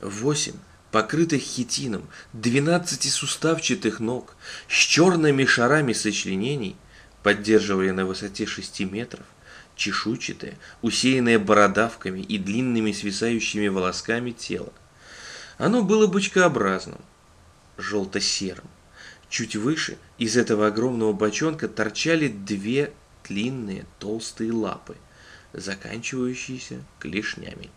Восемь покрытых хитином, двенадцатисуставчатых ног, с черными шарами сочленений, поддерживали на высоте шести метров, чешуйчатое, усеянное бородавками и длинными свисающими волосками тело. Оно было бочкообразным, желто-серым. Чуть выше из этого огромного бочонка торчали две длинные толстые лапы, заканчивающиеся клешнями.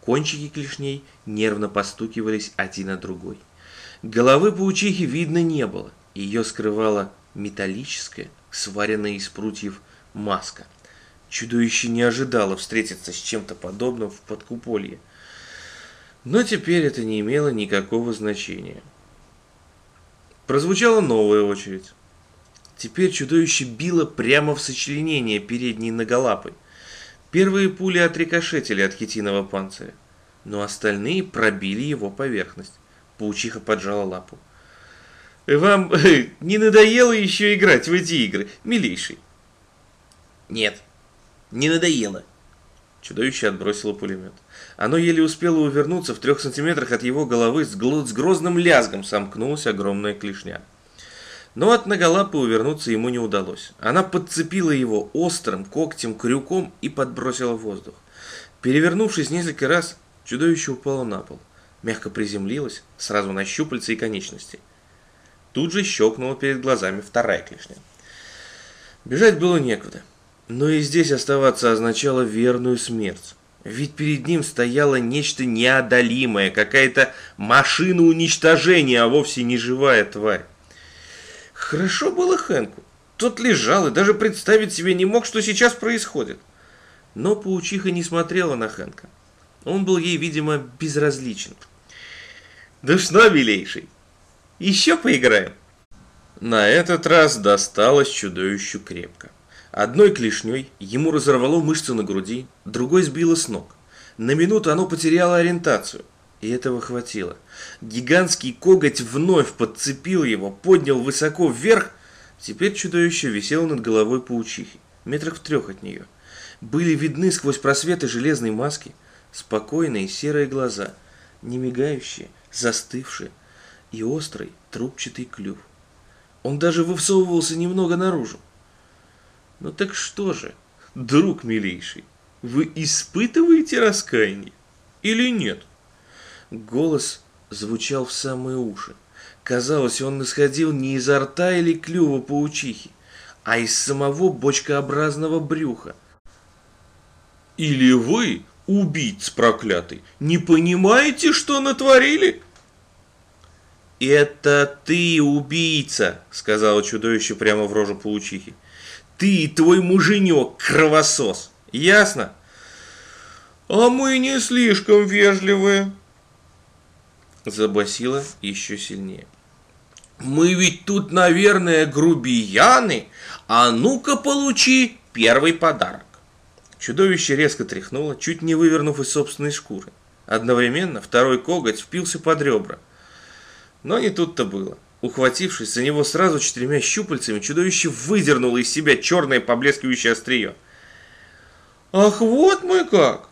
Кончики клешней нервно постукивались один на другой. Головы паучихи видно не было, ее скрывала металлическая, сваренная из прутьев маска. Чудовище не ожидало встретиться с чем-то подобным в подкуполье. Но теперь это не имело никакого значения. Прозвучала новая очередь. Теперь чудовище било прямо в сочленение передней ноголапой. Первые пули отрикошетили от хитинового панциря, но остальные пробили его поверхность. Паучиха поджала лапу. «Вам не надоело еще играть в эти игры, милейший?» «Нет, не надоело». Чудовище отбросило пулемет. Оно еле успело увернуться, в трех сантиметрах от его головы с, с грозным лязгом сомкнулась огромная клешня. Но от Наголапы увернуться ему не удалось. Она подцепила его острым когтем крюком и подбросила в воздух. Перевернувшись несколько раз, чудовище упало на пол. Мягко приземлилось, сразу на щупальца и конечности. Тут же щелкнула перед глазами вторая клешня. Бежать было некуда. Но и здесь оставаться означало верную смерть. Ведь перед ним стояло нечто неодолимое, какая-то машина уничтожения, а вовсе не живая тварь. Хорошо было Хэнку. Тот лежал и даже представить себе не мог, что сейчас происходит. Но паучиха не смотрела на Хэнка. Он был ей, видимо, безразличен. «Да что, милейший, еще поиграем?» На этот раз досталось чудовищу крепко. Одной клешней ему разорвало мышцы на груди, другой сбило с ног. На минуту оно потеряло ориентацию, и этого хватило. Гигантский коготь вновь подцепил его, поднял высоко вверх. Теперь чудовище висело над головой паучихи, метрах в трех от нее. Были видны сквозь просветы железной маски спокойные серые глаза, не мигающие, застывшие, и острый трубчатый клюв. Он даже высовывался немного наружу. Ну так что же, друг милейший, вы испытываете раскаяние или нет? Голос звучал в самые уши. Казалось, он исходил не изо рта или клюва паучихи, а из самого бочкообразного брюха. Или вы, убийц проклятый, не понимаете, что натворили? «Это ты, убийца!» — сказала чудовище прямо в рожу паучихи. Ты и твой муженек кровосос. Ясно? А мы не слишком вежливые. Забасила еще сильнее. Мы ведь тут, наверное, грубияны. А ну-ка получи первый подарок. Чудовище резко тряхнуло, чуть не вывернув из собственной шкуры. Одновременно второй коготь впился под ребра. Но не тут-то было. Ухватившись за него сразу четырьмя щупальцами, чудовище выдернуло из себя черное поблескивающее острие. «Ах, вот мы как!»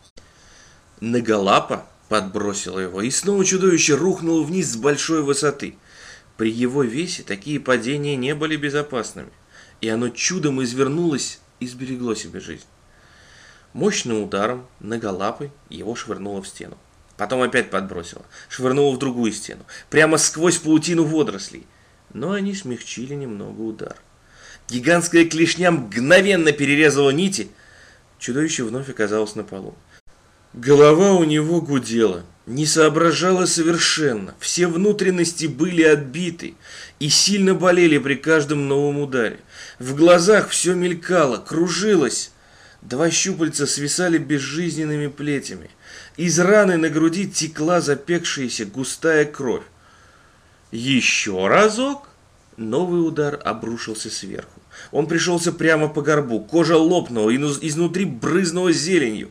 Наголапа подбросила его, и снова чудовище рухнуло вниз с большой высоты. При его весе такие падения не были безопасными, и оно чудом извернулось и сберегло себе жизнь. Мощным ударом Наголапой его швырнуло в стену. Потом опять подбросила, швырнула в другую стену, прямо сквозь паутину водорослей. Но они смягчили немного удар. Гигантская клешня мгновенно перерезала нити. Чудовище вновь оказалось на полу. Голова у него гудела, не соображала совершенно. Все внутренности были отбиты и сильно болели при каждом новом ударе. В глазах все мелькало, кружилось. Два щупальца свисали безжизненными плетями. Из раны на груди текла запекшаяся густая кровь. Еще разок. Новый удар обрушился сверху. Он пришелся прямо по горбу. Кожа лопнула, и изнутри брызнула зеленью.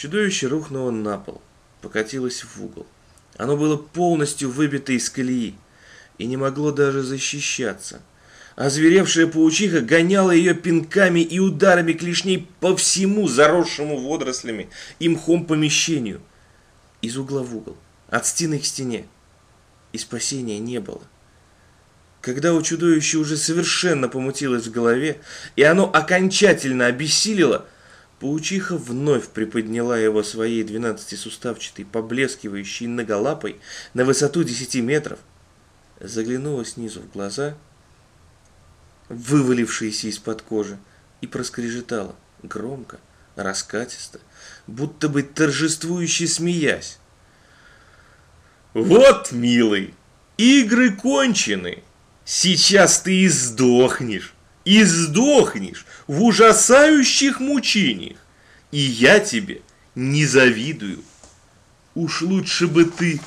Чудовище рухнуло на пол, покатилось в угол. Оно было полностью выбито из колеи и не могло даже защищаться. Озверевшая паучиха гоняла ее пинками и ударами клешней по всему заросшему водорослями и мхом помещению. Из угла в угол, от стены к стене. И спасения не было. Когда у чудовища уже совершенно помутилось в голове, и оно окончательно обессилило, паучиха вновь приподняла его своей двенадцатисуставчатой, поблескивающей многолапой на высоту десяти метров, заглянула снизу в глаза, вывалившиеся из-под кожи, и проскрежетала громко, раскатисто, будто бы торжествующе смеясь. «Вот, милый, игры кончены!» Сейчас ты и сдохнешь, и сдохнешь в ужасающих мучениях. И я тебе не завидую. Уж лучше бы ты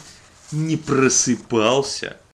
не просыпался.